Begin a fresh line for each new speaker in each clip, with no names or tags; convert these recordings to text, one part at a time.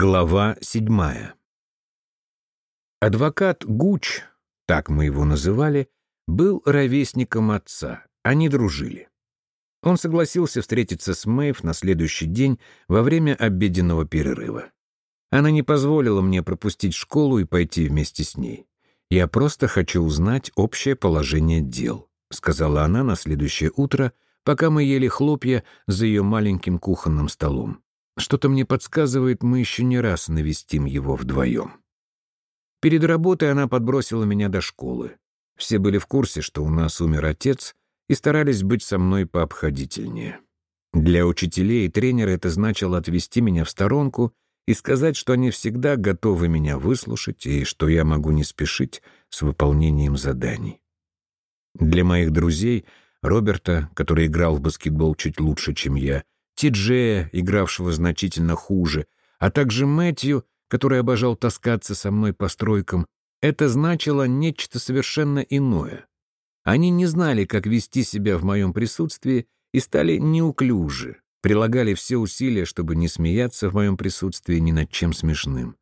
Глава седьмая. Адвокат Гуч, так мы его называли, был ровесником отца, они дружили. Он согласился встретиться с Мэйв на следующий день во время обеденного перерыва. Она не позволила мне пропустить школу и пойти вместе с ней. «Я просто хочу узнать общее положение дел», — сказала она на следующее утро, пока мы ели хлопья за ее маленьким кухонным столом. Что-то мне подсказывает, мы еще не раз навестим его вдвоем. Перед работой она подбросила меня до школы. Все были в курсе, что у нас умер отец, и старались быть со мной пообходительнее. Для учителей и тренера это значило отвести меня в сторонку и сказать, что они всегда готовы меня выслушать и что я могу не спешить с выполнением заданий. Для моих друзей, Роберта, который играл в баскетбол чуть лучше, чем я, Ти-Джея, игравшего значительно хуже, а также Мэтью, который обожал таскаться со мной по стройкам, это значило нечто совершенно иное. Они не знали, как вести себя в моем присутствии и стали неуклюжи, прилагали все усилия, чтобы не смеяться в моем присутствии ни над чем смешным.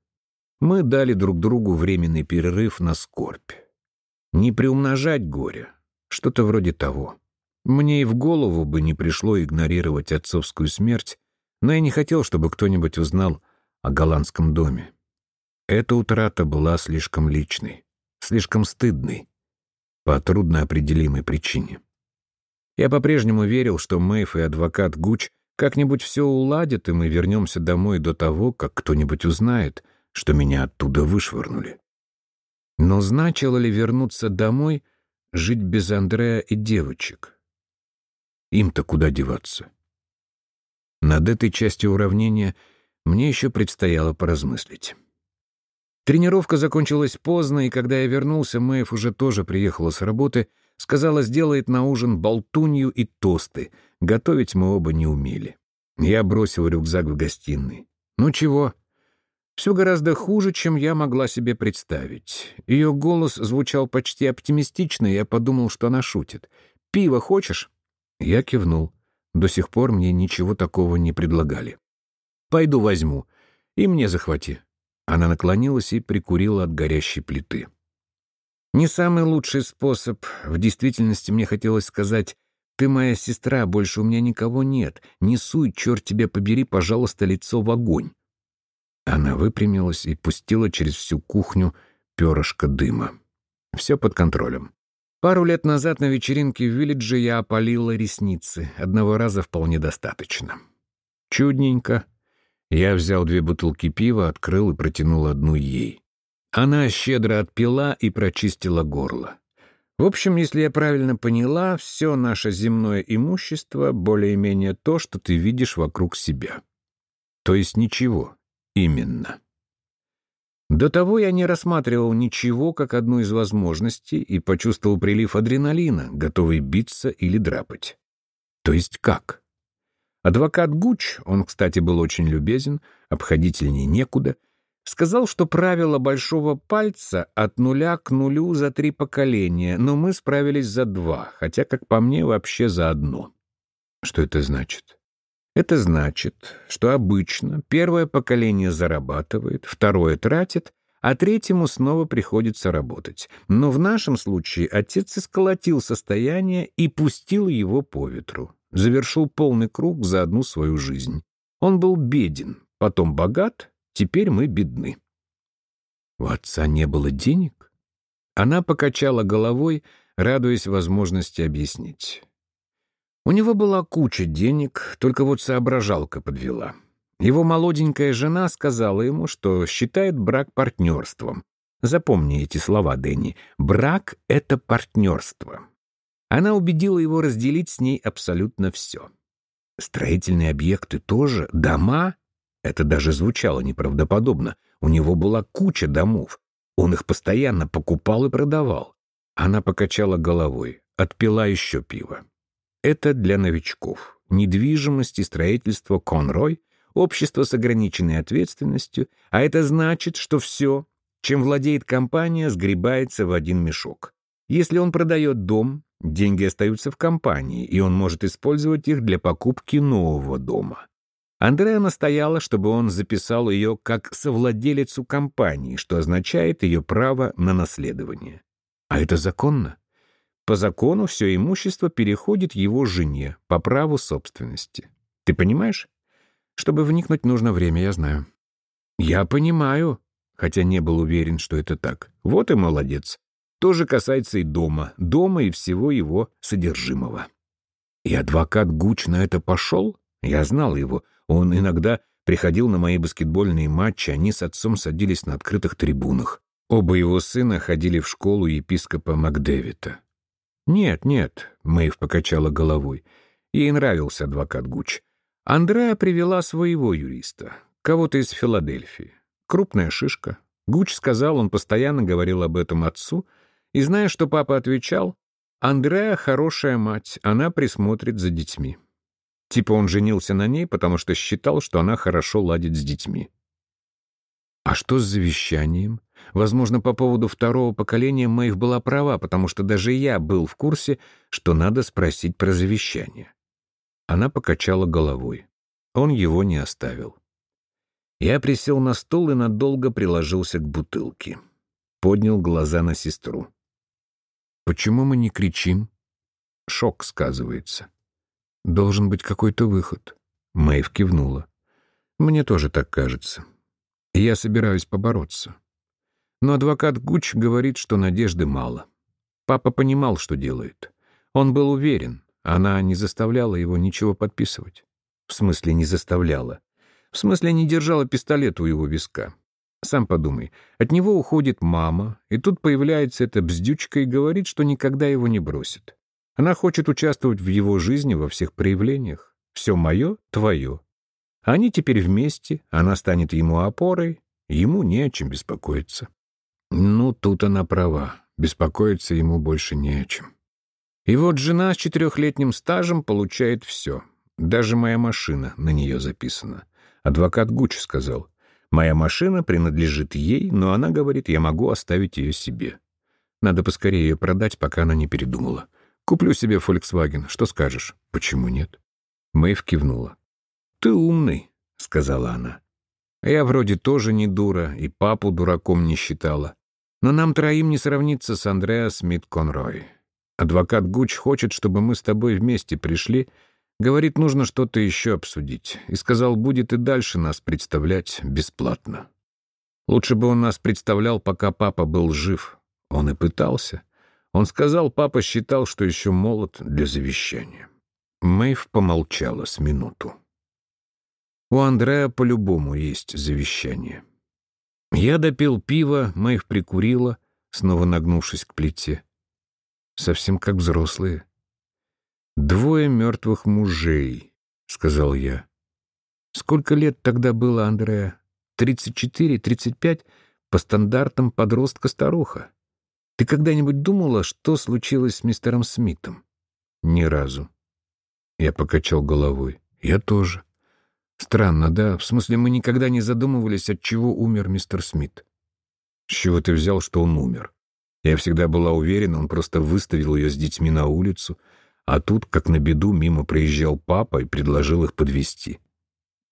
Мы дали друг другу временный перерыв на скорбь. Не приумножать горе, что-то вроде того. Мне и в голову бы не пришло игнорировать отцовскую смерть, но я не хотел, чтобы кто-нибудь узнал о голландском доме. Эта утрата была слишком личной, слишком стыдной, по трудноопределимой причине. Я по-прежнему верил, что Мэйв и адвокат Гуч как-нибудь все уладят, и мы вернемся домой до того, как кто-нибудь узнает, что меня оттуда вышвырнули. Но значило ли вернуться домой, жить без Андрея и девочек? Им-то куда деваться? Над этой частью уравнения мне еще предстояло поразмыслить. Тренировка закончилась поздно, и когда я вернулся, Мэйв уже тоже приехала с работы, сказала, сделает на ужин болтунью и тосты. Готовить мы оба не умели. Я бросил рюкзак в гостиной. Ну чего? Все гораздо хуже, чем я могла себе представить. Ее голос звучал почти оптимистично, и я подумал, что она шутит. «Пиво хочешь?» Я кивнул. До сих пор мне ничего такого не предлагали. «Пойду возьму. И мне захвати». Она наклонилась и прикурила от горящей плиты. Не самый лучший способ. В действительности мне хотелось сказать, «Ты моя сестра, больше у меня никого нет. Не суй, черт тебя побери, пожалуйста, лицо в огонь». Она выпрямилась и пустила через всю кухню перышко дыма. Все под контролем. Пару лет назад на вечеринке в Виллидже я опалила ресницы. Одного раза вполне достаточно. Чудненько. Я взял две бутылки пива, открыл и протянул одну ей. Она щедро отпила и прочистила горло. В общем, если я правильно поняла, все наше земное имущество более-менее то, что ты видишь вокруг себя. То есть ничего. Именно. До того я не рассматривал ничего как одну из возможностей и почувствовал прилив адреналина, готовый биться или драпать. То есть как? Адвокат Гуч, он, кстати, был очень любезен, обходительнее некуда, сказал, что правило большого пальца от нуля к нулю за три поколения, но мы справились за два, хотя, как по мне, вообще за одно. Что это значит? Это значит, что обычно первое поколение зарабатывает, второе тратит, а третьему снова приходится работать. Но в нашем случае отец исколотил состояние и пустил его по ветру. Завершил полный круг за одну свою жизнь. Он был беден, потом богат, теперь мы бедны. У отца не было денег? Она покачала головой, радуясь возможности объяснить. У него была куча денег, только вот соображалка подвела. Его молоденькая жена сказала ему, что считает брак партнерством. Запомни эти слова, Дэнни. Брак — это партнерство. Она убедила его разделить с ней абсолютно все. Строительные объекты тоже, дома. Это даже звучало неправдоподобно. У него была куча домов. Он их постоянно покупал и продавал. Она покачала головой, отпила еще пиво. Это для новичков. Недвижимость и строительство Конрой, общество с ограниченной ответственностью, а это значит, что все, чем владеет компания, сгребается в один мешок. Если он продает дом, деньги остаются в компании, и он может использовать их для покупки нового дома. Андреа настояла, чтобы он записал ее как совладелицу компании, что означает ее право на наследование. А это законно? По закону все имущество переходит его жене по праву собственности. Ты понимаешь? Чтобы вникнуть, нужно время, я знаю. Я понимаю, хотя не был уверен, что это так. Вот и молодец. То же касается и дома, дома и всего его содержимого. И адвокат Гуч на это пошел? Я знал его. Он иногда приходил на мои баскетбольные матчи, они с отцом садились на открытых трибунах. Оба его сына ходили в школу епископа Макдэвита. «Нет, нет», — Мэйв покачала головой. Ей нравился адвокат Гуч. Андреа привела своего юриста, кого-то из Филадельфии. Крупная шишка. Гуч сказал, он постоянно говорил об этом отцу, и зная, что папа отвечал, «Андреа хорошая мать, она присмотрит за детьми». Типа он женился на ней, потому что считал, что она хорошо ладит с детьми. А что с завещанием? Возможно, по поводу второго поколения Мэйв была права, потому что даже я был в курсе, что надо спросить про завещание. Она покачала головой. Он его не оставил. Я присел на стол и надолго приложился к бутылке. Поднял глаза на сестру. «Почему мы не кричим?» Шок сказывается. Должен быть какой-то выход. Мэйв кивнула. Мне тоже так кажется. Я собираюсь побороться. Но адвокат Гуч говорит, что надежды мало. Папа понимал, что делает. Он был уверен. Она не заставляла его ничего подписывать. В смысле, не заставляла. В смысле, не держала пистолет у его виска. Сам подумай, от него уходит мама, и тут появляется эта бздючка и говорит, что никогда его не бросит. Она хочет участвовать в его жизни во всех проявлениях. Все мое — твое. Они теперь вместе, она станет ему опорой, ему не о чем беспокоиться. Ну, тут она права, беспокоиться ему больше не о чем. И вот жена с четырехлетним стажем получает все. Даже моя машина на нее записана. Адвокат Гуч сказал, «Моя машина принадлежит ей, но она говорит, я могу оставить ее себе. Надо поскорее ее продать, пока она не передумала. Куплю себе Volkswagen. Что скажешь? Почему нет? Мэйв кивнула. Ты умный, сказала она. Я вроде тоже не дура, и папу дураком не считала. Но нам троим не сравниться с Андреа Смит Конрой. Адвокат Гуч хочет, чтобы мы с тобой вместе пришли. Говорит, нужно что-то еще обсудить. И сказал, будет и дальше нас представлять бесплатно. Лучше бы он нас представлял, пока папа был жив. Он и пытался. Он сказал, папа считал, что еще молод для завещания. Мэйв помолчала с минуту. У Андрея по-любому есть завещание. Я допил пиво, Мэйв прикурила, снова нагнувшись к плите. Совсем как взрослые. «Двое мертвых мужей», — сказал я. «Сколько лет тогда было Андрея? Тридцать четыре, тридцать пять? По стандартам подростка-старуха. Ты когда-нибудь думала, что случилось с мистером Смитом? Ни разу. Я покачал головой. Я тоже. Странно, да? В смысле, мы никогда не задумывались, от чего умер мистер Смит. С чего ты взял, что он умер? Я всегда была уверена, он просто выставил ее с детьми на улицу, а тут, как на беду, мимо проезжал папа и предложил их подвести.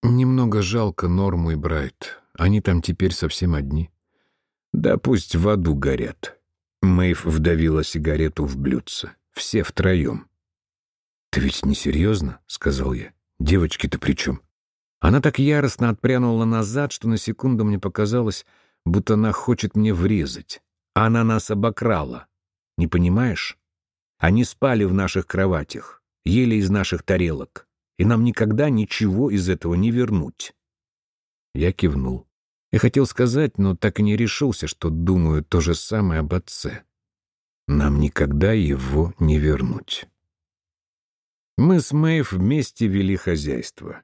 Немного жалко Норму и Брайт. Они там теперь совсем одни. Да пусть в аду горят. Мэйв вдавила сигарету в блюдце. Все втроем. «Ты ведь не серьезно?» — сказал я. «Девочки-то при чем?» Она так яростно отпрянула назад, что на секунду мне показалось, будто она хочет мне врезать. Она нас обокрала. Не понимаешь? Они спали в наших кроватях, ели из наших тарелок, и нам никогда ничего из этого не вернуть. Я кивнул. Я хотел сказать, но так и не решился, что думаю то же самое об отце. Нам никогда его не вернуть. Мы с Мэйв вместе вели хозяйство.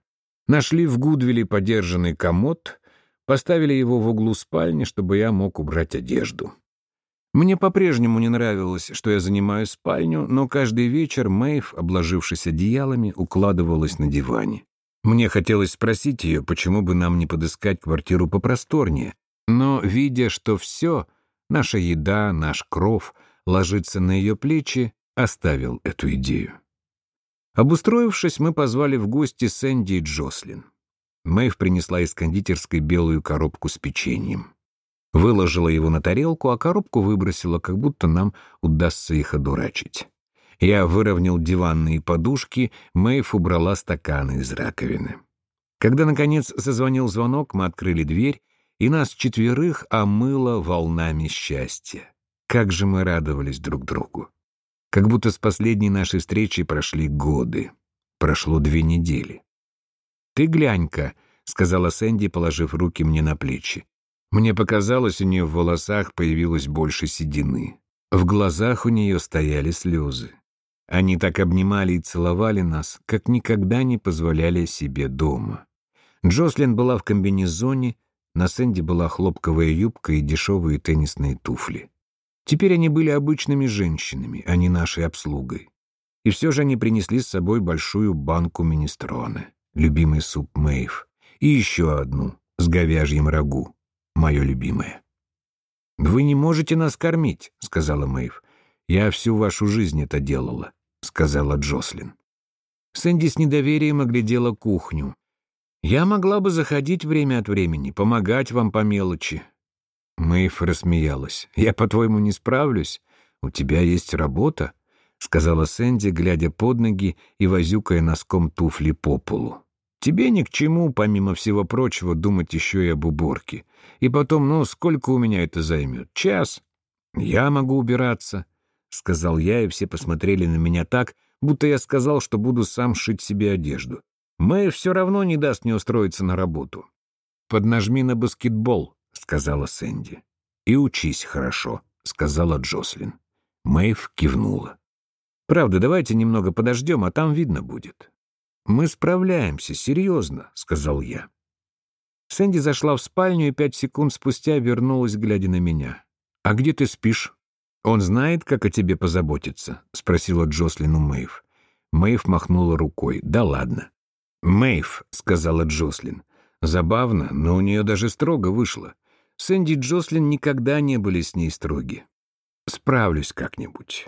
Нашли в Гудвилле подержанный комод, поставили его в углу спальни, чтобы я мог убрать одежду. Мне по-прежнему не нравилось, что я занимаю спальню, но каждый вечер Мэйв, обложившись одеялами, укладывалась на диване. Мне хотелось спросить ее, почему бы нам не подыскать квартиру попросторнее, но, видя, что все, наша еда, наш кров, ложится на ее плечи, оставил эту идею. Обустроившись, мы позвали в гости Сэнди и Джослин. Мэйв принесла из кондитерской белую коробку с печеньем. Выложила его на тарелку, а коробку выбросила, как будто нам удастся их одурачить. Я выровнял диванные подушки, Мэйв убрала стаканы из раковины. Когда, наконец, зазвонил звонок, мы открыли дверь, и нас четверых омыло волнами счастья. Как же мы радовались друг другу. Как будто с последней нашей встречи прошли годы. Прошло две недели. «Ты глянь-ка», — сказала Сэнди, положив руки мне на плечи. Мне показалось, у нее в волосах появилось больше седины. В глазах у нее стояли слезы. Они так обнимали и целовали нас, как никогда не позволяли себе дома. Джослин была в комбинезоне, на Сэнди была хлопковая юбка и дешевые теннисные туфли. Теперь они были обычными женщинами, а не нашей обслугой. И все же они принесли с собой большую банку минестроне, любимый суп Мэйв, и еще одну с говяжьим рагу мое любимое. «Вы не можете нас кормить», — сказала Мэйв. «Я всю вашу жизнь это делала», — сказала Джослин. Сэнди с недоверием оглядела кухню. «Я могла бы заходить время от времени, помогать вам по мелочи». Мэйв рассмеялась. «Я, по-твоему, не справлюсь? У тебя есть работа?» — сказала Сэнди, глядя под ноги и возюкая носком туфли по полу. Тебе ни к чему, помимо всего прочего, думать еще и об уборке. И потом, ну, сколько у меня это займет? Час? Я могу убираться, — сказал я, и все посмотрели на меня так, будто я сказал, что буду сам шить себе одежду. Мэй все равно не даст мне устроиться на работу. «Поднажми на баскетбол», — сказала Сэнди. «И учись хорошо», — сказала Джослин. Мэйв кивнула. «Правда, давайте немного подождем, а там видно будет». «Мы справляемся, серьезно», — сказал я. Сэнди зашла в спальню и пять секунд спустя вернулась, глядя на меня. «А где ты спишь?» «Он знает, как о тебе позаботиться?» — спросила Джослин у Мэйв. Мэйв махнула рукой. «Да ладно». «Мэйв», — сказала Джослин. Забавно, но у нее даже строго вышло. Сэнди Джослин никогда не были с ней строги. «Справлюсь как-нибудь».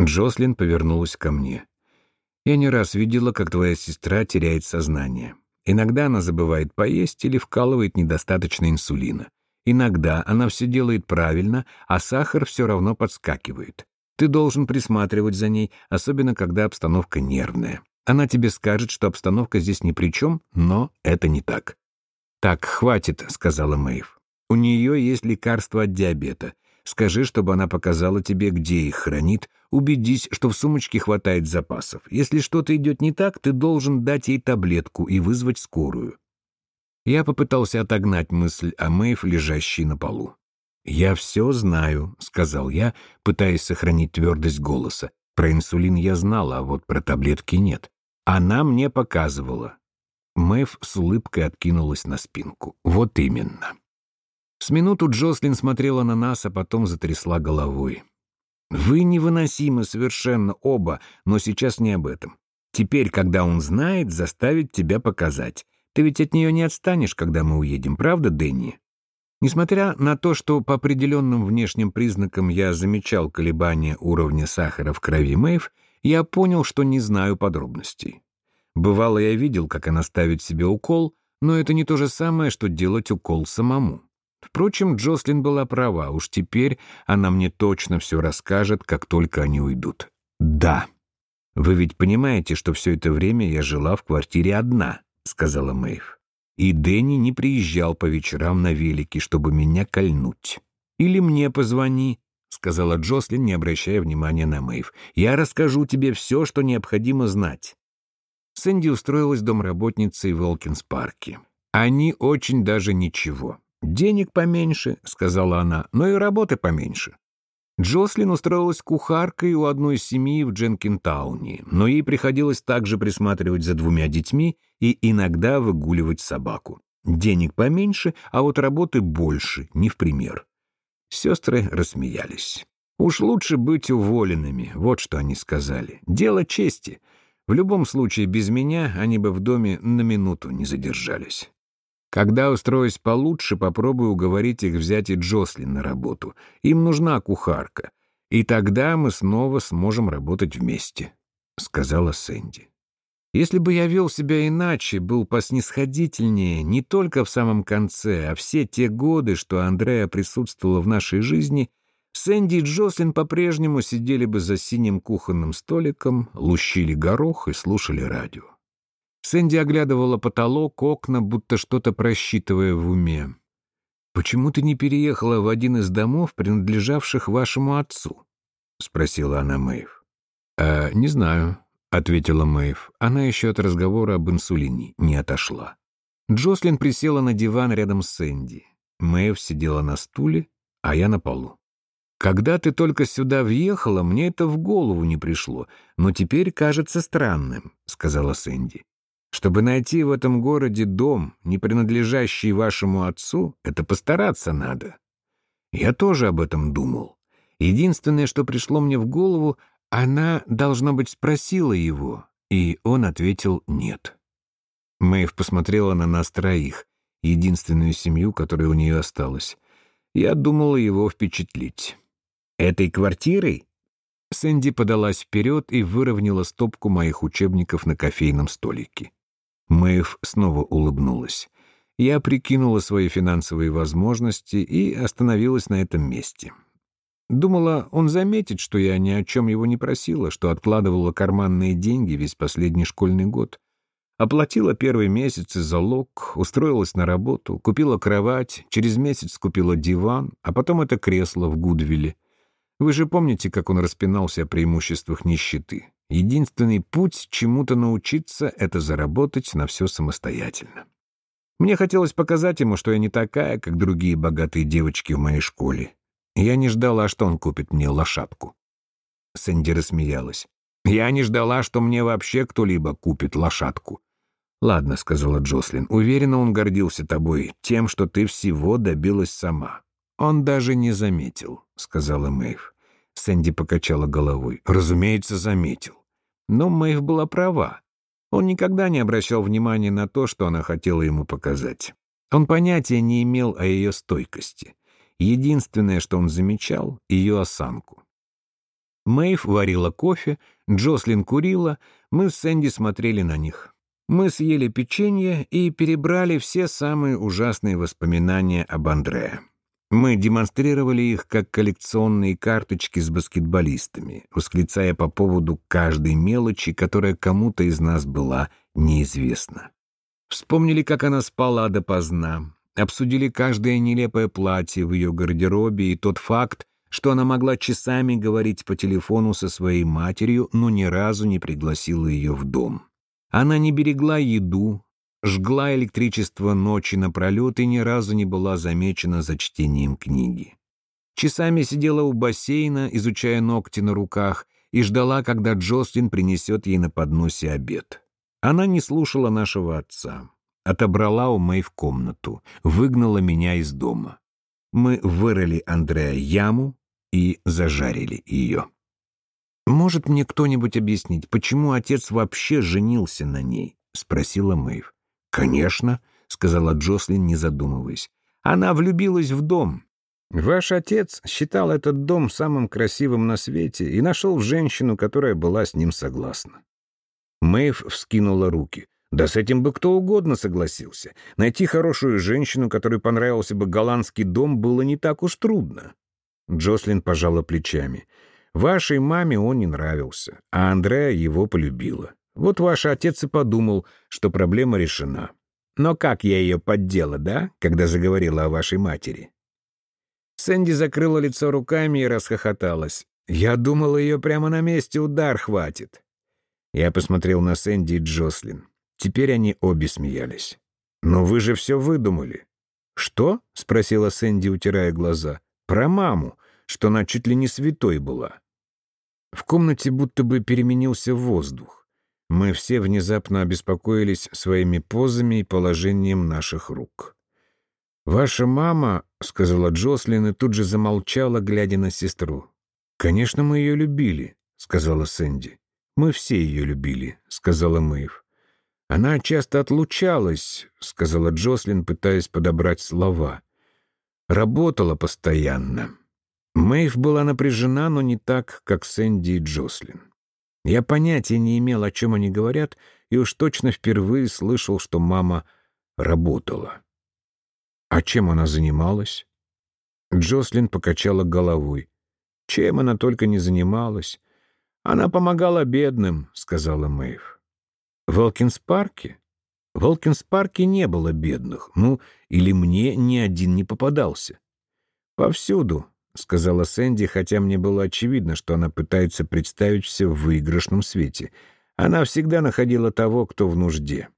Джослин повернулась ко мне. Я не раз видела, как твоя сестра теряет сознание. Иногда она забывает поесть или вкалывает недостаточно инсулина. Иногда она все делает правильно, а сахар все равно подскакивает. Ты должен присматривать за ней, особенно когда обстановка нервная. Она тебе скажет, что обстановка здесь ни при чем, но это не так. «Так, хватит», — сказала Мэйв. «У нее есть лекарство от диабета. Скажи, чтобы она показала тебе, где их хранит. Убедись, что в сумочке хватает запасов. Если что-то идет не так, ты должен дать ей таблетку и вызвать скорую». Я попытался отогнать мысль о Мэйв, лежащей на полу. «Я все знаю», — сказал я, пытаясь сохранить твердость голоса. Про инсулин я знала, а вот про таблетки нет. Она мне показывала. Мэйв с улыбкой откинулась на спинку. «Вот именно». С минуту Джослин смотрела на нас, а потом затрясла головой. «Вы невыносимы совершенно оба, но сейчас не об этом. Теперь, когда он знает, заставит тебя показать. Ты ведь от нее не отстанешь, когда мы уедем, правда, Дэнни?» Несмотря на то, что по определенным внешним признакам я замечал колебания уровня сахара в крови Мэйв, я понял, что не знаю подробностей. Бывало, я видел, как она ставит себе укол, но это не то же самое, что делать укол самому. Впрочем, Джослин была права, уж теперь она мне точно все расскажет, как только они уйдут. «Да. Вы ведь понимаете, что все это время я жила в квартире одна», — сказала Мэйв. «И Дэнни не приезжал по вечерам на велике, чтобы меня кольнуть. Или мне позвони», — сказала Джослин, не обращая внимания на Мэйв. «Я расскажу тебе все, что необходимо знать». Сэнди устроилась домработницей в Волкинс-парке. Они очень даже ничего. «Денег поменьше», — сказала она, — «но и работы поменьше». Джослин устроилась кухаркой у одной семьи в Дженкинтауне, но ей приходилось также присматривать за двумя детьми и иногда выгуливать собаку. Денег поменьше, а вот работы больше, не в пример. Сестры рассмеялись. «Уж лучше быть уволенными», — вот что они сказали. «Дело чести. В любом случае, без меня они бы в доме на минуту не задержались». Когда устроюсь получше, попробую уговорить их взять и Джослин на работу. Им нужна кухарка. И тогда мы снова сможем работать вместе», — сказала Сэнди. Если бы я вел себя иначе, был поснисходительнее не только в самом конце, а все те годы, что Андрея присутствовала в нашей жизни, Сэнди и Джослин по-прежнему сидели бы за синим кухонным столиком, лущили горох и слушали радио. Сэнди оглядывала потолок, окна, будто что-то просчитывая в уме. «Почему ты не переехала в один из домов, принадлежавших вашему отцу?» — спросила она Мэйв. «А, не знаю», — ответила Мэйв. Она еще от разговора об инсулине не отошла. Джослин присела на диван рядом с Сэнди. Мэйв сидела на стуле, а я на полу. «Когда ты только сюда въехала, мне это в голову не пришло, но теперь кажется странным», — сказала Сэнди. Чтобы найти в этом городе дом, не принадлежащий вашему отцу, это постараться надо. Я тоже об этом думал. Единственное, что пришло мне в голову, она, должно быть, спросила его, и он ответил «нет». Мэйв посмотрела на нас троих, единственную семью, которая у нее осталась. Я думала его впечатлить. «Этой квартирой?» Сэнди подалась вперед и выровняла стопку моих учебников на кофейном столике. Мэйв снова улыбнулась. Я прикинула свои финансовые возможности и остановилась на этом месте. Думала, он заметит, что я ни о чем его не просила, что откладывала карманные деньги весь последний школьный год. Оплатила первый месяц залог, устроилась на работу, купила кровать, через месяц купила диван, а потом это кресло в Гудвилле. Вы же помните, как он распинался о преимуществах нищеты. Единственный путь чему-то научиться — это заработать на все самостоятельно. Мне хотелось показать ему, что я не такая, как другие богатые девочки в моей школе. Я не ждала, что он купит мне лошадку. Сэнди рассмеялась. «Я не ждала, что мне вообще кто-либо купит лошадку». «Ладно», — сказала Джослин, — «уверена, он гордился тобой, тем, что ты всего добилась сама». «Он даже не заметил», — сказала Мэйв. Сэнди покачала головой. Разумеется, заметил. Но Мэйв была права. Он никогда не обращал внимания на то, что она хотела ему показать. Он понятия не имел о ее стойкости. Единственное, что он замечал — ее осанку. Мэйв варила кофе, Джослин курила, мы с Сэнди смотрели на них. Мы съели печенье и перебрали все самые ужасные воспоминания об Андреа. Мы демонстрировали их как коллекционные карточки с баскетболистами, восклицая по поводу каждой мелочи, которая кому-то из нас была неизвестна. Вспомнили, как она спала допоздна, обсудили каждое нелепое платье в ее гардеробе и тот факт, что она могла часами говорить по телефону со своей матерью, но ни разу не пригласила ее в дом. Она не берегла еду, жгла электричество ночи напролет и ни разу не была замечена за чтением книги. Часами сидела у бассейна, изучая ногти на руках, и ждала, когда Джослин принесет ей на подносе обед. Она не слушала нашего отца. Отобрала у Мэй в комнату, выгнала меня из дома. Мы вырыли Андреа яму и зажарили ее. «Может мне кто-нибудь объяснить, почему отец вообще женился на ней?» — спросила Мэйв. «Конечно», — сказала Джослин, не задумываясь. «Она влюбилась в дом. Ваш отец считал этот дом самым красивым на свете и нашел женщину, которая была с ним согласна». Мэйв вскинула руки. Да с этим бы кто угодно согласился. Найти хорошую женщину, которой понравился бы голландский дом, было не так уж трудно. Джослин пожала плечами. Вашей маме он не нравился, а Андреа его полюбила. Вот ваш отец и подумал, что проблема решена. Но как я ее поддела, да, когда заговорила о вашей матери?» Сэнди закрыла лицо руками и расхохоталась. «Я думала, ее прямо на месте удар хватит». Я посмотрел на Сэнди и Джослин. Теперь они обе смеялись. «Но вы же все выдумали». «Что?» — спросила Сэнди, утирая глаза. «Про маму, что она чуть ли не святой была». В комнате будто бы переменился воздух. Мы все внезапно обеспокоились своими позами и положением наших рук. «Ваша мама», — сказала Джослин и тут же замолчала, глядя на сестру. «Конечно, мы ее любили», — сказала Сэнди. «Мы все ее любили», — сказала Мэйв. «Она часто отлучалась», — сказала Джослин, пытаясь подобрать слова. «Работала постоянно». Мэйв была напряжена, но не так, как Сэнди и Джослин. Я понятия не имел, о чем они говорят, и уж точно впервые слышал, что мама работала. А чем она занималась? Джослин покачала головой. Чем она только не занималась. Она помогала бедным, сказала Мэйв. В Волкинс-парке? В Волкинс-парке не было бедных. Ну, или мне ни один не попадался. Повсюду, сказала Сэнди, хотя мне было очевидно, что она пытается представить все в выигрышном свете. Она всегда находила того, кто в нужде.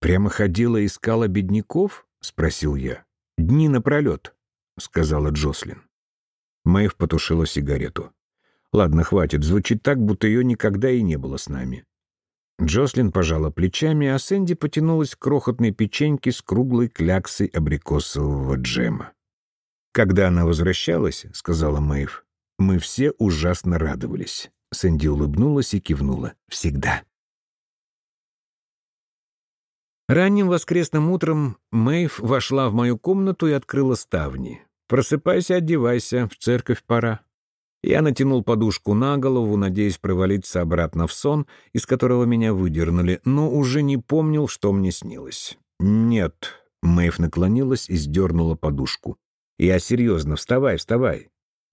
Прямо ходила и искала бедняков? спросил я. Дни напролет, сказала Джослин. Мэйв потушила сигарету. Ладно, хватит, звучит так, будто ее никогда и не было с нами. Джослин пожала плечами, а Сэнди потянулась к крохотной печеньке с круглой кляксой абрикосового джема. «Когда она возвращалась, — сказала Мэйв, — мы все ужасно радовались». Сэнди улыбнулась и кивнула. «Всегда». Ранним воскресным утром Мэйв вошла в мою комнату и открыла ставни. «Просыпайся, одевайся, в церковь пора». Я натянул подушку на голову, надеясь провалиться обратно в сон, из которого меня выдернули, но уже не помнил, что мне снилось. «Нет», — Мэйв наклонилась и сдернула подушку. «Я серьезно, вставай, вставай».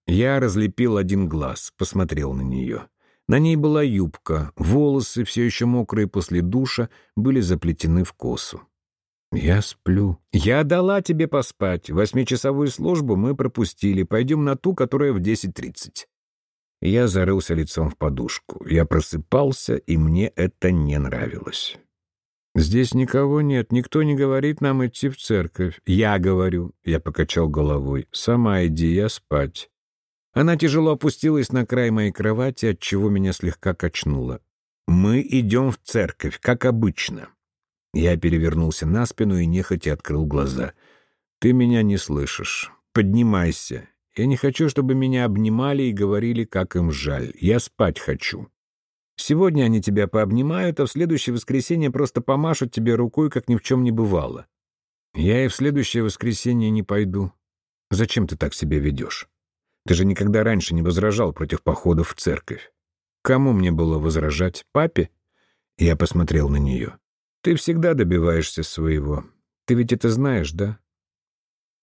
Я разлепил один глаз, посмотрел на нее. На ней была юбка, волосы, все еще мокрые после душа, были заплетены в косу. «Я сплю». «Я дала тебе поспать. Восьмичасовую службу мы пропустили. Пойдем на ту, которая в 10.30». Я зарылся лицом в подушку. Я просыпался, и мне это не нравилось. «Здесь никого нет, никто не говорит нам идти в церковь». «Я говорю», — я покачал головой. «Сама иди, я спать». Она тяжело опустилась на край моей кровати, отчего меня слегка качнуло. «Мы идем в церковь, как обычно». Я перевернулся на спину и нехотя открыл глаза. «Ты меня не слышишь. Поднимайся. Я не хочу, чтобы меня обнимали и говорили, как им жаль. Я спать хочу. Сегодня они тебя пообнимают, а в следующее воскресенье просто помашут тебе рукой, как ни в чем не бывало. Я и в следующее воскресенье не пойду. Зачем ты так себя ведешь? Ты же никогда раньше не возражал против походов в церковь. Кому мне было возражать? Папе?» Я посмотрел на нее. Ты всегда добиваешься своего. Ты ведь это знаешь, да?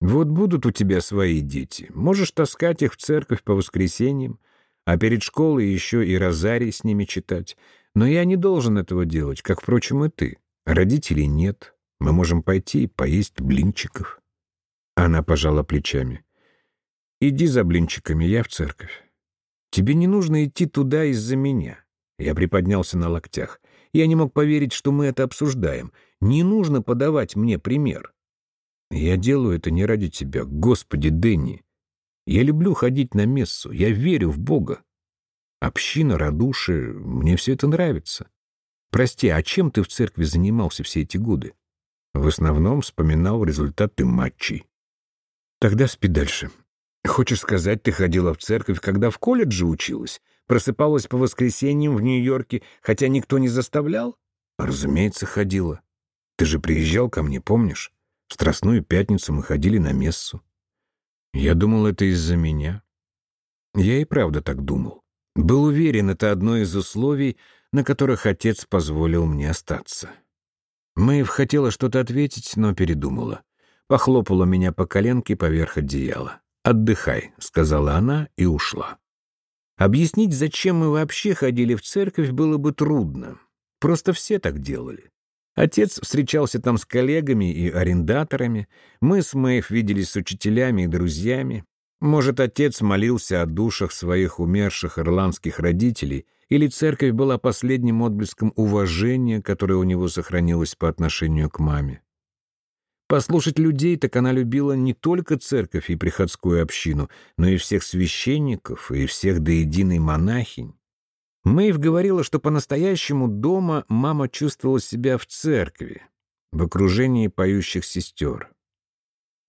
Вот будут у тебя свои дети. Можешь таскать их в церковь по воскресеньям, а перед школой еще и розарий с ними читать. Но я не должен этого делать, как, впрочем, и ты. Родителей нет. Мы можем пойти и поесть блинчиков. Она пожала плечами. Иди за блинчиками, я в церковь. Тебе не нужно идти туда из-за меня. Я приподнялся на локтях. Я не мог поверить, что мы это обсуждаем. Не нужно подавать мне пример. Я делаю это не ради тебя, Господи, Дэнни. Я люблю ходить на мессу, я верю в Бога. Община, радушие, мне все это нравится. Прости, а чем ты в церкви занимался все эти годы? В основном вспоминал результаты матчей. Тогда спи дальше. Хочешь сказать, ты ходила в церковь, когда в колледже училась? Просыпалась по воскресеньям в Нью-Йорке, хотя никто не заставлял? Разумеется, ходила. Ты же приезжал ко мне, помнишь? В Страстную пятницу мы ходили на мессу. Я думал, это из-за меня. Я и правда так думал. Был уверен, это одно из условий, на которых отец позволил мне остаться. Мэйв хотела что-то ответить, но передумала. Похлопала меня по коленке поверх одеяла. «Отдыхай», — сказала она и ушла. Объяснить, зачем мы вообще ходили в церковь, было бы трудно. Просто все так делали. Отец встречался там с коллегами и арендаторами. Мы с Мэйв виделись с учителями и друзьями. Может, отец молился о душах своих умерших ирландских родителей, или церковь была последним отблеском уважения, которое у него сохранилось по отношению к маме. Послушать людей, так она любила не только церковь и приходскую общину, но и всех священников, и всех до единой монахинь. Мэйв говорила, что по-настоящему дома мама чувствовала себя в церкви, в окружении поющих сестер.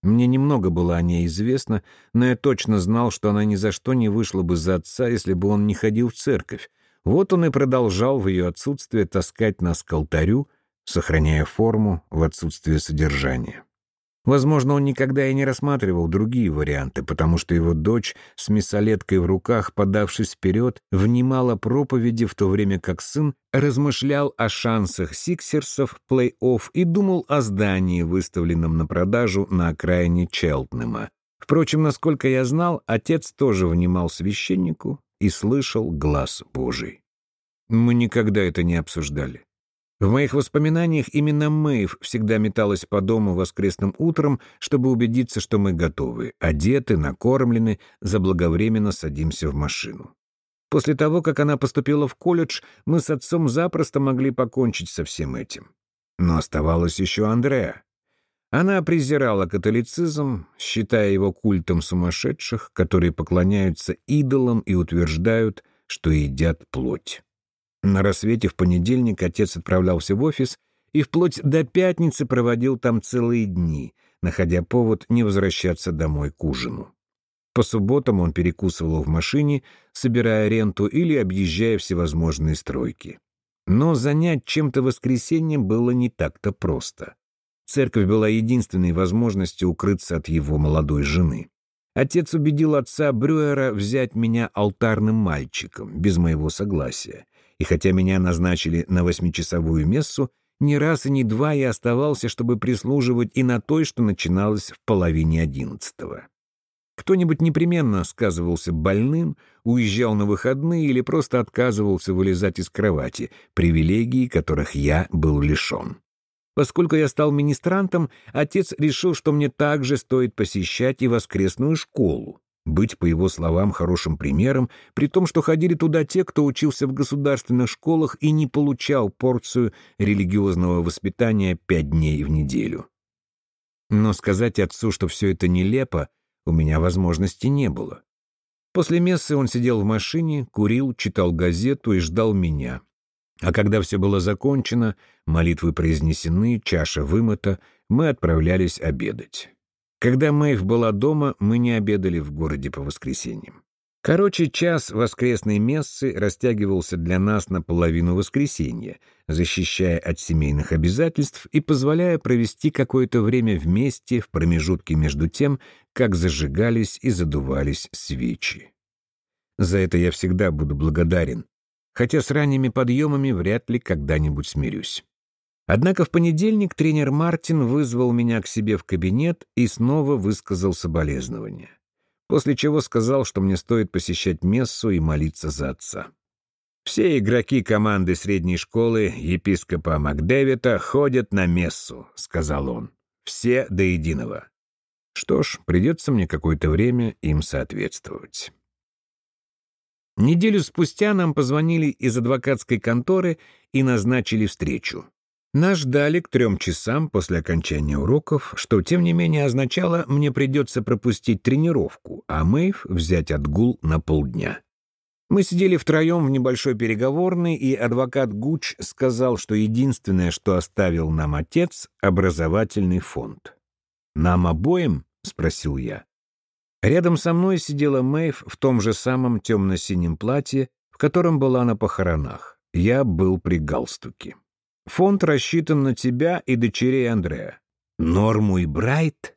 Мне немного было о ней известно, но я точно знал, что она ни за что не вышла бы за отца, если бы он не ходил в церковь. Вот он и продолжал в ее отсутствие таскать нас к алтарю, сохраняя форму в отсутствие содержания. Возможно, он никогда и не рассматривал другие варианты, потому что его дочь с миссолеткой в руках, подавшись вперед, внимала проповеди, в то время как сын размышлял о шансах Сиксерсов в плей-офф и думал о здании, выставленном на продажу на окраине Челтнема. Впрочем, насколько я знал, отец тоже внимал священнику и слышал глаз Божий. Мы никогда это не обсуждали. В моих воспоминаниях именно Мэйв всегда металась по дому воскресным утром, чтобы убедиться, что мы готовы, одеты, накормлены, заблаговременно садимся в машину. После того, как она поступила в колледж, мы с отцом запросто могли покончить со всем этим. Но оставалась еще Андреа. Она презирала католицизм, считая его культом сумасшедших, которые поклоняются идолам и утверждают, что едят плоть. На рассвете в понедельник отец отправлялся в офис и вплоть до пятницы проводил там целые дни, находя повод не возвращаться домой к ужину. По субботам он перекусывал в машине, собирая ренту или объезжая всевозможные стройки. Но занять чем-то воскресенье было не так-то просто. Церковь была единственной возможностью укрыться от его молодой жены. Отец убедил отца Брюера взять меня алтарным мальчиком, без моего согласия, и хотя меня назначили на восьмичасовую мессу, ни раз и ни два я оставался, чтобы прислуживать и на той, что начиналось в половине одиннадцатого. Кто-нибудь непременно сказывался больным, уезжал на выходные или просто отказывался вылезать из кровати, привилегии которых я был лишен. Поскольку я стал министрантом, отец решил, что мне также стоит посещать и воскресную школу быть, по его словам, хорошим примером, при том, что ходили туда те, кто учился в государственных школах и не получал порцию религиозного воспитания пять дней в неделю. Но сказать отцу, что все это нелепо, у меня возможности не было. После мессы он сидел в машине, курил, читал газету и ждал меня. А когда все было закончено, молитвы произнесены, чаша вымыта, мы отправлялись обедать. Когда Мэйв была дома, мы не обедали в городе по воскресеньям. Короче, час воскресной мессы растягивался для нас на половину воскресенья, защищая от семейных обязательств и позволяя провести какое-то время вместе в промежутке между тем, как зажигались и задувались свечи. За это я всегда буду благодарен, хотя с ранними подъемами вряд ли когда-нибудь смирюсь. Однако в понедельник тренер Мартин вызвал меня к себе в кабинет и снова высказал соболезнования, после чего сказал, что мне стоит посещать мессу и молиться за отца. «Все игроки команды средней школы епископа Макдэвита ходят на мессу», — сказал он. «Все до единого». Что ж, придется мне какое-то время им соответствовать. Неделю спустя нам позвонили из адвокатской конторы и назначили встречу. Нас ждали к трем часам после окончания уроков, что, тем не менее, означало, мне придется пропустить тренировку, а Мэйв взять отгул на полдня. Мы сидели втроем в небольшой переговорной, и адвокат Гуч сказал, что единственное, что оставил нам отец — образовательный фонд. «Нам обоим?» — спросил я. Рядом со мной сидела Мэйв в том же самом темно-синем платье, в котором была на похоронах. Я был при галстуке. Фонд рассчитан на тебя и дочерей Андрея. Норму и Брайт?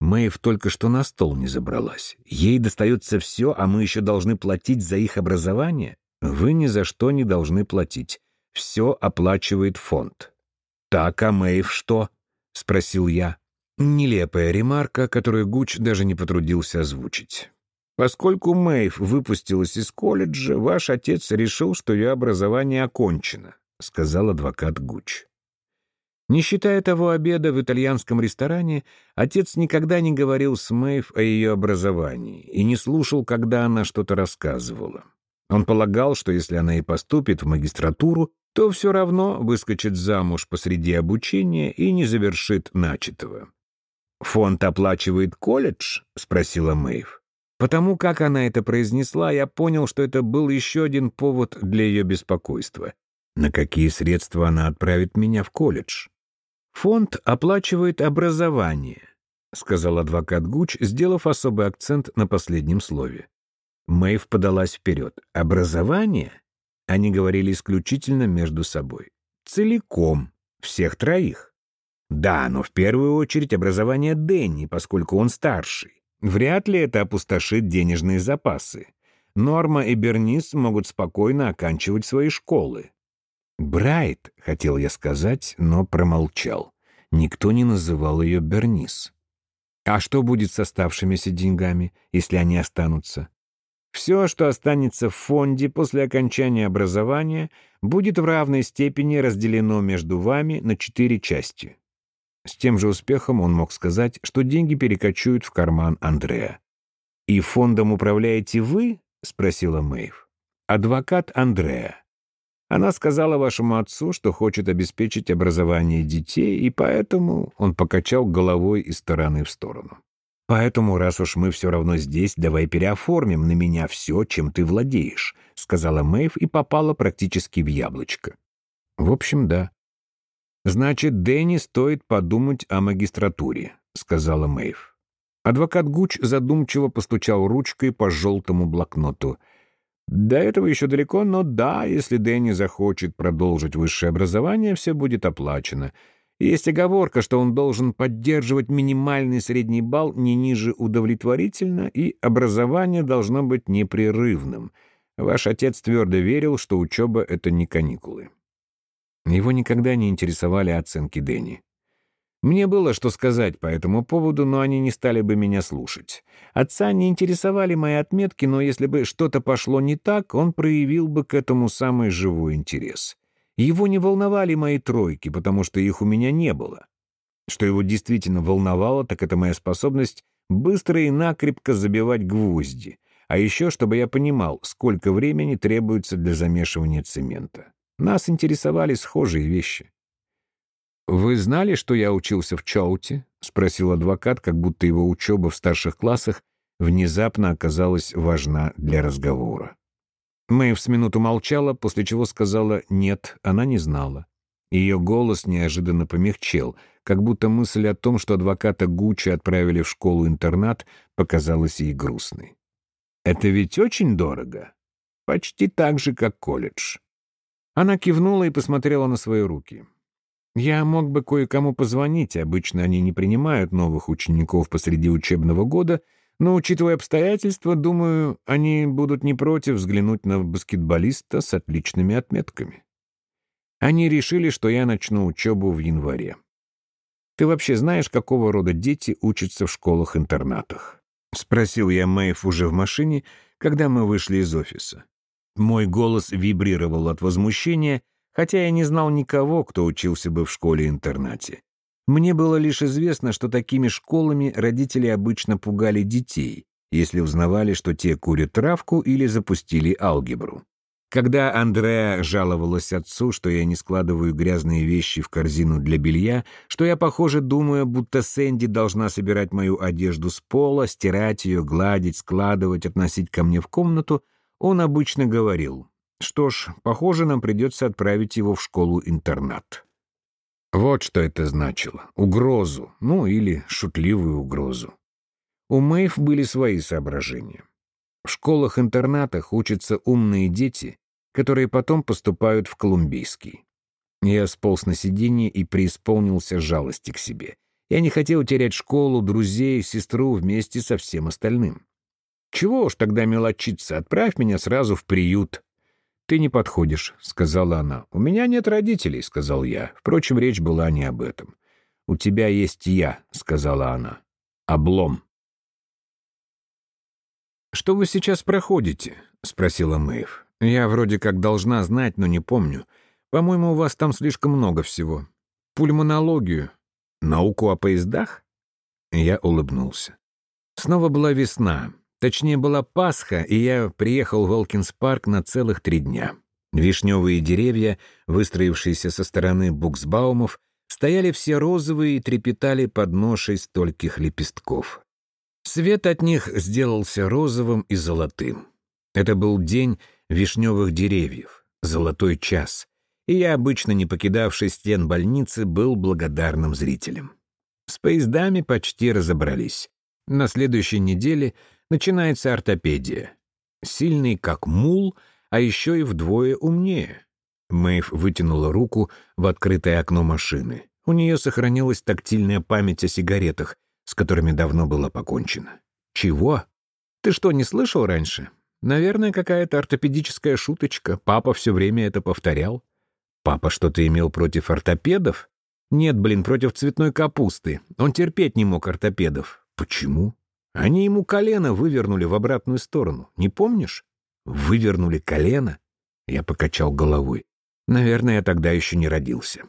Мэйв только что на стол не забралась. Ей достается все, а мы еще должны платить за их образование? Вы ни за что не должны платить. Все оплачивает фонд. Так, а Мэйв что? — спросил я. Нелепая ремарка, которую Гуч даже не потрудился озвучить. Поскольку Мэйв выпустилась из колледжа, ваш отец решил, что ее образование окончено. — сказал адвокат Гуч. Не считая того обеда в итальянском ресторане, отец никогда не говорил с Мэйв о ее образовании и не слушал, когда она что-то рассказывала. Он полагал, что если она и поступит в магистратуру, то все равно выскочит замуж посреди обучения и не завершит начатого. «Фонд оплачивает колледж?» — спросила Мэйв. Потому как она это произнесла, я понял, что это был еще один повод для ее беспокойства. На какие средства она отправит меня в колледж? Фонд оплачивает образование, сказал адвокат Гуч, сделав особый акцент на последнем слове. Мэйв подалась вперед. Образование? Они говорили исключительно между собой. Целиком. Всех троих. Да, но в первую очередь образование Дэнни, поскольку он старший. Вряд ли это опустошит денежные запасы. Норма и Бернис могут спокойно оканчивать свои школы. Брайт, хотел я сказать, но промолчал. Никто не называл ее Бернис. А что будет с оставшимися деньгами, если они останутся? Все, что останется в фонде после окончания образования, будет в равной степени разделено между вами на четыре части. С тем же успехом он мог сказать, что деньги перекочуют в карман Андрея. «И фондом управляете вы?» — спросила Мэйв. «Адвокат Андрея. Она сказала вашему отцу, что хочет обеспечить образование детей, и поэтому он покачал головой из стороны в сторону. «Поэтому, раз уж мы все равно здесь, давай переоформим на меня все, чем ты владеешь», — сказала Мэйв и попала практически в яблочко. «В общем, да». «Значит, Дэнни стоит подумать о магистратуре», — сказала Мэйв. Адвокат Гуч задумчиво постучал ручкой по желтому блокноту. «До этого еще далеко, но да, если Дэнни захочет продолжить высшее образование, все будет оплачено. Есть оговорка, что он должен поддерживать минимальный средний балл не ниже удовлетворительно, и образование должно быть непрерывным. Ваш отец твердо верил, что учеба — это не каникулы». Его никогда не интересовали оценки Дэнни. Мне было что сказать по этому поводу, но они не стали бы меня слушать. Отца не интересовали мои отметки, но если бы что-то пошло не так, он проявил бы к этому самый живой интерес. Его не волновали мои тройки, потому что их у меня не было. Что его действительно волновало, так это моя способность быстро и накрепко забивать гвозди, а еще чтобы я понимал, сколько времени требуется для замешивания цемента. Нас интересовали схожие вещи. «Вы знали, что я учился в Чоуте?» — спросил адвокат, как будто его учеба в старших классах внезапно оказалась важна для разговора. Мэйв с минуту молчала, после чего сказала «нет», она не знала. Ее голос неожиданно помягчел, как будто мысль о том, что адвоката Гуччи отправили в школу-интернат, показалась ей грустной. «Это ведь очень дорого. Почти так же, как колледж». Она кивнула и посмотрела на свои руки. Я мог бы кое-кому позвонить, обычно они не принимают новых учеников посреди учебного года, но, учитывая обстоятельства, думаю, они будут не против взглянуть на баскетболиста с отличными отметками. Они решили, что я начну учебу в январе. Ты вообще знаешь, какого рода дети учатся в школах-интернатах? Спросил я Мэйв уже в машине, когда мы вышли из офиса. Мой голос вибрировал от возмущения, хотя я не знал никого, кто учился бы в школе-интернате. Мне было лишь известно, что такими школами родители обычно пугали детей, если узнавали, что те курят травку или запустили алгебру. Когда Андреа жаловалась отцу, что я не складываю грязные вещи в корзину для белья, что я, похоже, думаю, будто Сэнди должна собирать мою одежду с пола, стирать ее, гладить, складывать, относить ко мне в комнату, он обычно говорил, что ж, похоже, нам придется отправить его в школу-интернат. Вот что это значило. Угрозу, ну или шутливую угрозу. У Мэйв были свои соображения. В школах-интернатах учатся умные дети, которые потом поступают в Колумбийский. Я сполз на сиденье и преисполнился жалости к себе. Я не хотел терять школу, друзей, сестру вместе со всем остальным. Чего уж тогда мелочиться, отправь меня сразу в приют. «Ты не подходишь», — сказала она. «У меня нет родителей», — сказал я. Впрочем, речь была не об этом. «У тебя есть я», — сказала она. «Облом». «Что вы сейчас проходите?» — спросила Мэйв. «Я вроде как должна знать, но не помню. По-моему, у вас там слишком много всего. Пульмонологию. Науку о поездах?» Я улыбнулся. Снова была весна. Точнее, была Пасха, и я приехал в Олкинс-парк на целых три дня. Вишневые деревья, выстроившиеся со стороны буксбаумов, стояли все розовые и трепетали под ношей стольких лепестков. Свет от них сделался розовым и золотым. Это был день вишневых деревьев, золотой час, и я, обычно не покидавший стен больницы, был благодарным зрителем. С поездами почти разобрались. На следующей неделе начинается ортопедия. Сильный как мул, а еще и вдвое умнее. Мэйв вытянула руку в открытое окно машины. У нее сохранилась тактильная память о сигаретах, с которыми давно было покончено. Чего? Ты что, не слышал раньше? Наверное, какая-то ортопедическая шуточка. Папа все время это повторял. Папа что-то имел против ортопедов? Нет, блин, против цветной капусты. Он терпеть не мог ортопедов. Почему? Они ему колено вывернули в обратную сторону. Не помнишь? Вывернули колено? Я покачал головой. Наверное, я тогда еще не родился.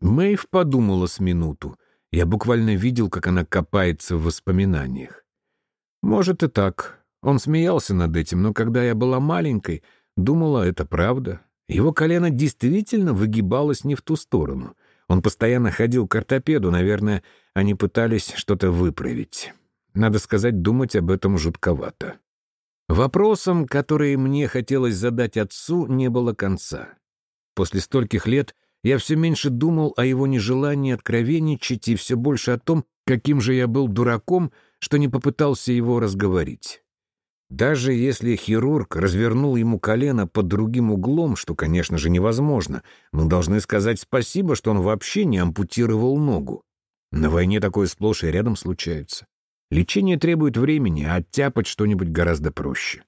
Мэйв подумала с минуту. Я буквально видел, как она копается в воспоминаниях. Может и так. Он смеялся над этим, но когда я была маленькой, думала, это правда. Его колено действительно выгибалось не в ту сторону. Он постоянно ходил к ортопеду, наверное, они пытались что-то выправить. Надо сказать, думать об этом жутковато. Вопросом, которые мне хотелось задать отцу, не было конца. После стольких лет я все меньше думал о его нежелании откровенничать и все больше о том, каким же я был дураком, что не попытался его разговорить. Даже если хирург развернул ему колено под другим углом, что, конечно же, невозможно, мы должны сказать спасибо, что он вообще не ампутировал ногу. На войне такое сплошь и рядом случается. Лечение требует времени, а оттяпать что-нибудь гораздо проще.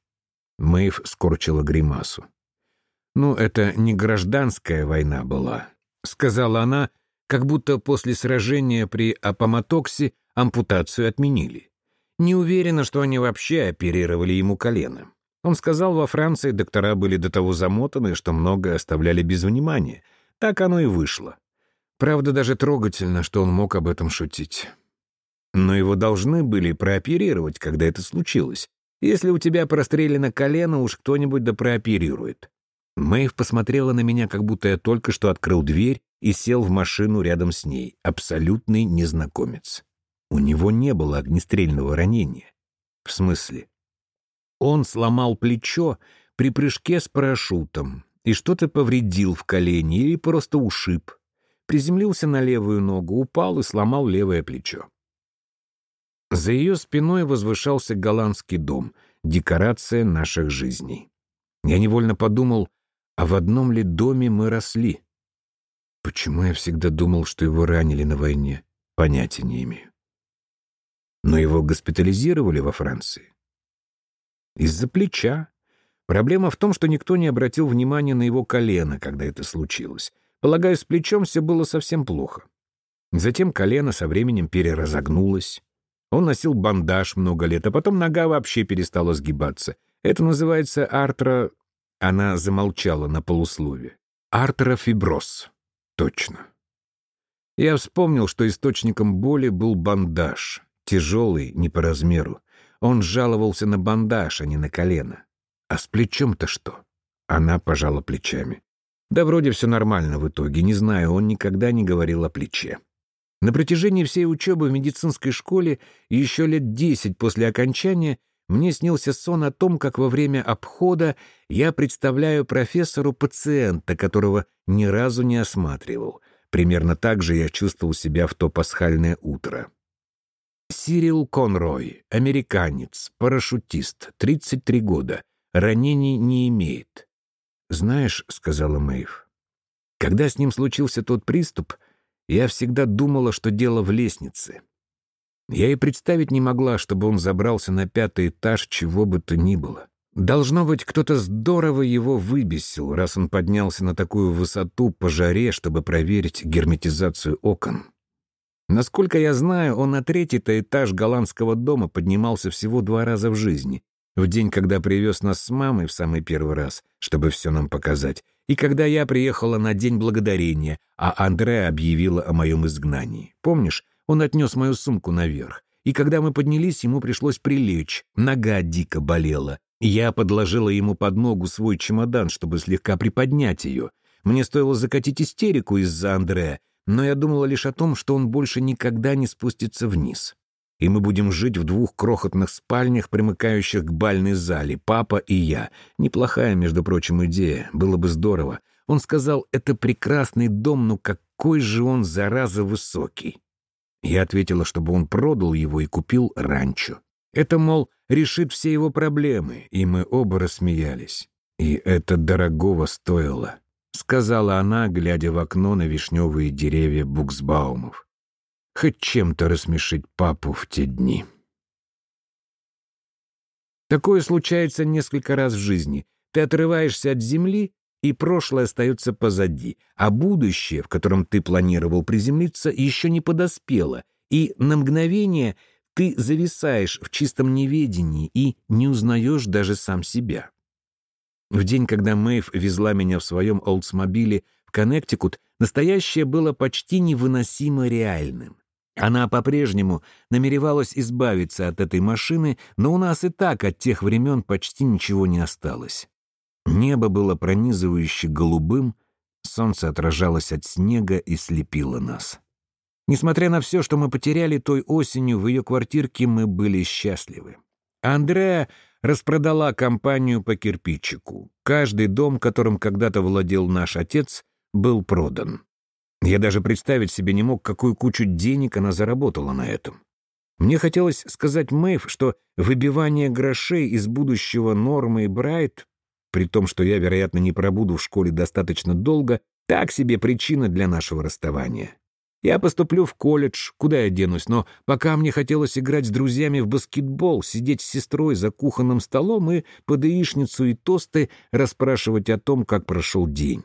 Мэйв скорчила гримасу. «Ну, это не гражданская война была», — сказала она, как будто после сражения при Апоматоксе ампутацию отменили. Не уверена, что они вообще оперировали ему колено. Он сказал, во Франции доктора были до того замотаны, что многое оставляли без внимания. Так оно и вышло. Правда, даже трогательно, что он мог об этом шутить. Но его должны были прооперировать, когда это случилось. Если у тебя прострелено колено, уж кто-нибудь да прооперирует. Мэйв посмотрела на меня, как будто я только что открыл дверь и сел в машину рядом с ней. Абсолютный незнакомец. У него не было огнестрельного ранения. В смысле? Он сломал плечо при прыжке с парашютом и что-то повредил в колене или просто ушиб. Приземлился на левую ногу, упал и сломал левое плечо. За ее спиной возвышался голландский дом, декорация наших жизней. Я невольно подумал, а в одном ли доме мы росли? Почему я всегда думал, что его ранили на войне? Понятия не имею но его госпитализировали во Франции. Из-за плеча. Проблема в том, что никто не обратил внимания на его колено, когда это случилось. Полагаю, с плечом все было совсем плохо. Затем колено со временем переразогнулось. Он носил бандаж много лет, а потом нога вообще перестала сгибаться. Это называется артро... Она замолчала на полуслове. Артрофиброз. Точно. Я вспомнил, что источником боли был бандаж. Тяжелый, не по размеру. Он жаловался на бандаж, а не на колено. А с плечом-то что? Она пожала плечами. Да вроде все нормально в итоге. Не знаю, он никогда не говорил о плече. На протяжении всей учебы в медицинской школе и еще лет десять после окончания мне снился сон о том, как во время обхода я представляю профессору пациента, которого ни разу не осматривал. Примерно так же я чувствовал себя в то пасхальное утро. Сирил Конрой, американец, парашютист, 33 года, ранений не имеет. «Знаешь», — сказала Мэйв, — «когда с ним случился тот приступ, я всегда думала, что дело в лестнице. Я и представить не могла, чтобы он забрался на пятый этаж чего бы то ни было. Должно быть, кто-то здорово его выбесил, раз он поднялся на такую высоту по жаре, чтобы проверить герметизацию окон. Насколько я знаю, он на третий-то этаж голландского дома поднимался всего два раза в жизни. В день, когда привез нас с мамой в самый первый раз, чтобы все нам показать, и когда я приехала на День Благодарения, а Андреа объявила о моем изгнании. Помнишь, он отнес мою сумку наверх, и когда мы поднялись, ему пришлось прилечь, нога дико болела. Я подложила ему под ногу свой чемодан, чтобы слегка приподнять ее. Мне стоило закатить истерику из-за Андреа, но я думала лишь о том, что он больше никогда не спустится вниз. И мы будем жить в двух крохотных спальнях, примыкающих к бальной зале, папа и я. Неплохая, между прочим, идея, было бы здорово. Он сказал, это прекрасный дом, но какой же он, зараза, высокий. Я ответила, чтобы он продал его и купил ранчо. Это, мол, решит все его проблемы, и мы оба рассмеялись. И это дорогого стоило. — сказала она, глядя в окно на вишневые деревья буксбаумов. «Хоть чем-то рассмешить папу в те дни». Такое случается несколько раз в жизни. Ты отрываешься от земли, и прошлое остается позади, а будущее, в котором ты планировал приземлиться, еще не подоспело, и на мгновение ты зависаешь в чистом неведении и не узнаешь даже сам себя. В день, когда Мэйв везла меня в своем Олдсмобиле в Коннектикут, настоящее было почти невыносимо реальным. Она по-прежнему намеревалась избавиться от этой машины, но у нас и так от тех времен почти ничего не осталось. Небо было пронизывающе голубым, солнце отражалось от снега и слепило нас. Несмотря на все, что мы потеряли той осенью в ее квартирке, мы были счастливы. Андреа распродала компанию по кирпичику. Каждый дом, которым когда-то владел наш отец, был продан. Я даже представить себе не мог, какую кучу денег она заработала на этом. Мне хотелось сказать Мэйв, что выбивание грошей из будущего Нормы и Брайт, при том, что я, вероятно, не пробуду в школе достаточно долго, так себе причина для нашего расставания. Я поступлю в колледж, куда я денусь, но пока мне хотелось играть с друзьями в баскетбол, сидеть с сестрой за кухонным столом и под яичницу и тосты расспрашивать о том, как прошел день.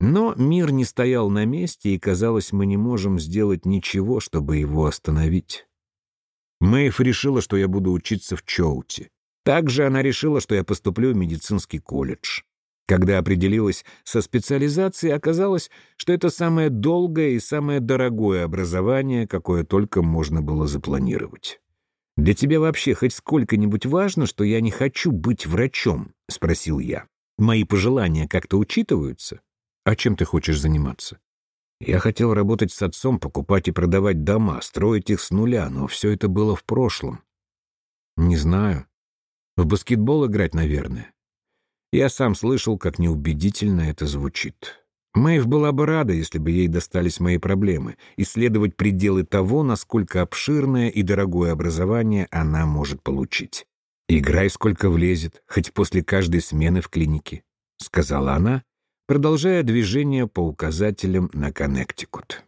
Но мир не стоял на месте, и, казалось, мы не можем сделать ничего, чтобы его остановить. Мэйв решила, что я буду учиться в Чоуте. Также она решила, что я поступлю в медицинский колледж. Когда определилась со специализацией, оказалось, что это самое долгое и самое дорогое образование, какое только можно было запланировать. «Для тебя вообще хоть сколько-нибудь важно, что я не хочу быть врачом?» — спросил я. «Мои пожелания как-то учитываются?» «А чем ты хочешь заниматься?» Я хотел работать с отцом, покупать и продавать дома, строить их с нуля, но все это было в прошлом. Не знаю. В баскетбол играть, наверное. Я сам слышал, как неубедительно это звучит. Мэйв была бы рада, если бы ей достались мои проблемы, исследовать пределы того, насколько обширное и дорогое образование она может получить. «Играй, сколько влезет, хоть после каждой смены в клинике», — сказала она продолжая движение по указателям на Коннектикут.